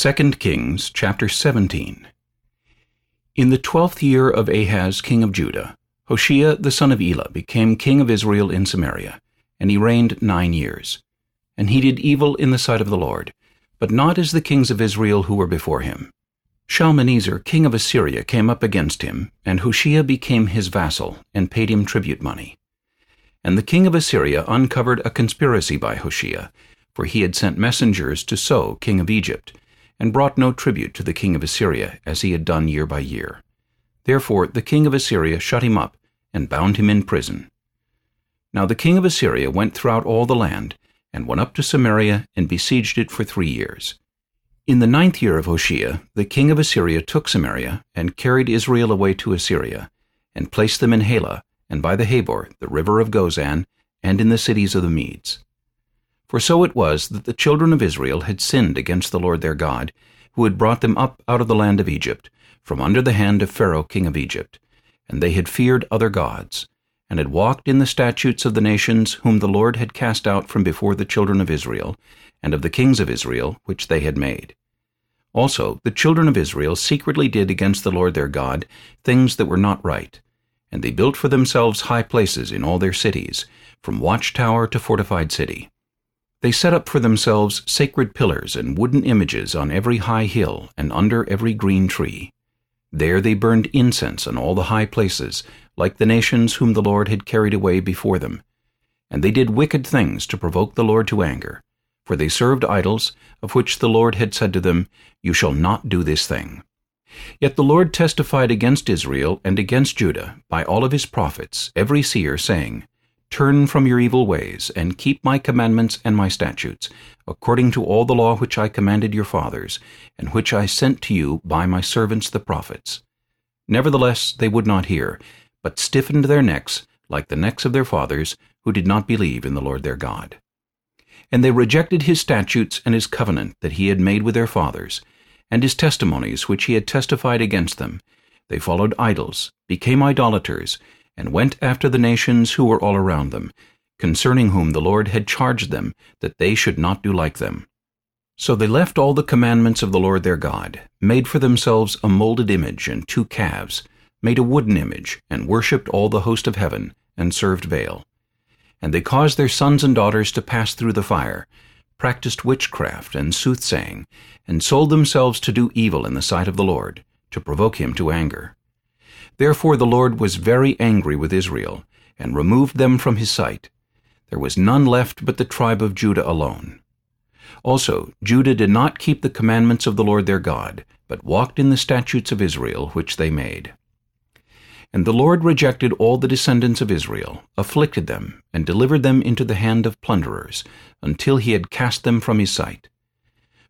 2 Kings chapter 17 In the twelfth year of Ahaz king of Judah, Hoshea the son of Elah became king of Israel in Samaria, and he reigned nine years. And he did evil in the sight of the Lord, but not as the kings of Israel who were before him. Shalmaneser king of Assyria came up against him, and Hoshea became his vassal, and paid him tribute money. And the king of Assyria uncovered a conspiracy by Hoshea, for he had sent messengers to So king of Egypt, and brought no tribute to the king of Assyria, as he had done year by year. Therefore the king of Assyria shut him up, and bound him in prison. Now the king of Assyria went throughout all the land, and went up to Samaria, and besieged it for three years. In the ninth year of Hoshea, the king of Assyria took Samaria, and carried Israel away to Assyria, and placed them in Halah, and by the Habor, the river of Gozan, and in the cities of the Medes. For so it was that the children of Israel had sinned against the Lord their God, who had brought them up out of the land of Egypt, from under the hand of Pharaoh king of Egypt, and they had feared other gods, and had walked in the statutes of the nations whom the Lord had cast out from before the children of Israel, and of the kings of Israel, which they had made. Also the children of Israel secretly did against the Lord their God things that were not right, and they built for themselves high places in all their cities, from watchtower to fortified city. They set up for themselves sacred pillars and wooden images on every high hill and under every green tree. There they burned incense on all the high places, like the nations whom the Lord had carried away before them. And they did wicked things to provoke the Lord to anger. For they served idols, of which the Lord had said to them, You shall not do this thing. Yet the Lord testified against Israel and against Judah by all of his prophets, every seer, saying, Turn from your evil ways, and keep my commandments and my statutes, according to all the law which I commanded your fathers, and which I sent to you by my servants the prophets. Nevertheless they would not hear, but stiffened their necks, like the necks of their fathers, who did not believe in the Lord their God. And they rejected his statutes and his covenant that he had made with their fathers, and his testimonies which he had testified against them. They followed idols, became idolaters, and went after the nations who were all around them, concerning whom the Lord had charged them that they should not do like them. So they left all the commandments of the Lord their God, made for themselves a molded image and two calves, made a wooden image, and worshipped all the host of heaven, and served Baal. And they caused their sons and daughters to pass through the fire, practiced witchcraft and soothsaying, and sold themselves to do evil in the sight of the Lord, to provoke him to anger. Therefore the Lord was very angry with Israel, and removed them from his sight. There was none left but the tribe of Judah alone. Also Judah did not keep the commandments of the Lord their God, but walked in the statutes of Israel which they made. And the Lord rejected all the descendants of Israel, afflicted them, and delivered them into the hand of plunderers, until he had cast them from his sight.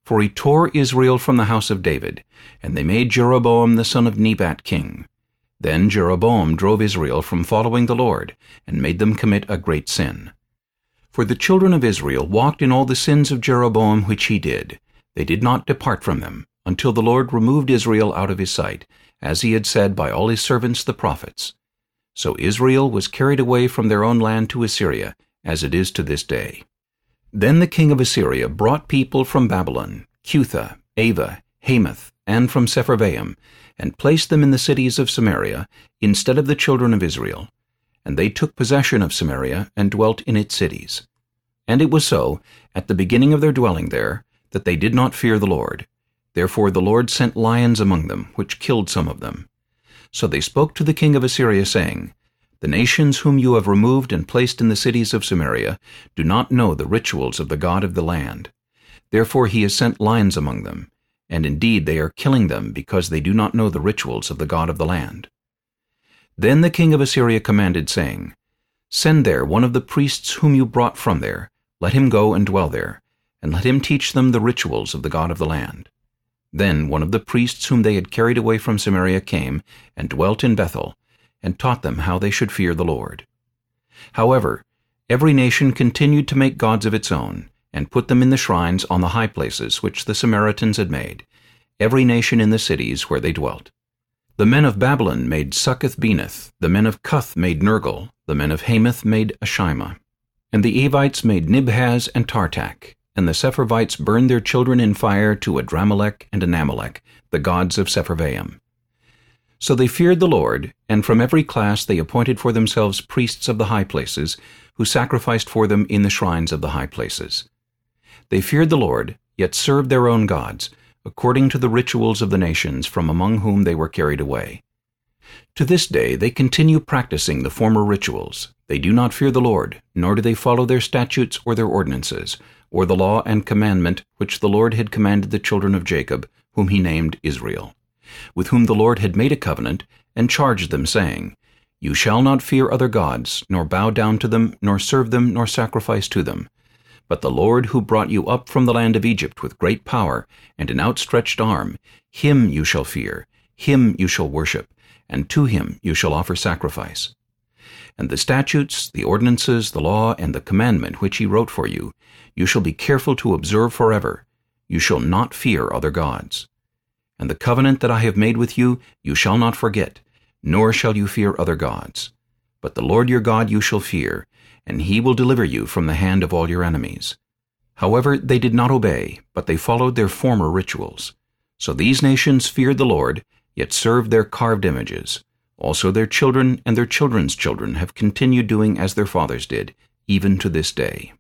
For he tore Israel from the house of David, and they made Jeroboam the son of Nebat king. Then Jeroboam drove Israel from following the Lord, and made them commit a great sin. For the children of Israel walked in all the sins of Jeroboam which he did. They did not depart from them, until the Lord removed Israel out of his sight, as he had said by all his servants the prophets. So Israel was carried away from their own land to Assyria, as it is to this day. Then the king of Assyria brought people from Babylon, Cuthah, Ava, Hamath, and from Sepharvaim, and placed them in the cities of Samaria, instead of the children of Israel. And they took possession of Samaria, and dwelt in its cities. And it was so, at the beginning of their dwelling there, that they did not fear the Lord. Therefore the Lord sent lions among them, which killed some of them. So they spoke to the king of Assyria, saying, The nations whom you have removed and placed in the cities of Samaria do not know the rituals of the God of the land. Therefore he has sent lions among them, and indeed they are killing them because they do not know the rituals of the God of the land. Then the king of Assyria commanded, saying, Send there one of the priests whom you brought from there, let him go and dwell there, and let him teach them the rituals of the God of the land. Then one of the priests whom they had carried away from Samaria came, and dwelt in Bethel, and taught them how they should fear the Lord. However, every nation continued to make gods of its own, and put them in the shrines on the high places which the Samaritans had made, every nation in the cities where they dwelt. The men of Babylon made Succoth-Benoth, the men of Cuth made Nergal, the men of Hamath made Ashima, and the Avites made Nibhaz and Tartak, and the Sepharvites burned their children in fire to Adrammelech and Anammelech, the gods of Sepharvaim. So they feared the Lord, and from every class they appointed for themselves priests of the high places, who sacrificed for them in the shrines of the high places. They feared the Lord, yet served their own gods, according to the rituals of the nations from among whom they were carried away. To this day they continue practicing the former rituals. They do not fear the Lord, nor do they follow their statutes or their ordinances, or the law and commandment which the Lord had commanded the children of Jacob, whom he named Israel, with whom the Lord had made a covenant, and charged them, saying, You shall not fear other gods, nor bow down to them, nor serve them, nor sacrifice to them. But the Lord who brought you up from the land of Egypt with great power and an outstretched arm, him you shall fear, him you shall worship, and to him you shall offer sacrifice. And the statutes, the ordinances, the law, and the commandment which he wrote for you, you shall be careful to observe forever. You shall not fear other gods. And the covenant that I have made with you, you shall not forget, nor shall you fear other gods. But the Lord your God you shall fear, and he will deliver you from the hand of all your enemies. However, they did not obey, but they followed their former rituals. So these nations feared the Lord, yet served their carved images. Also their children and their children's children have continued doing as their fathers did, even to this day.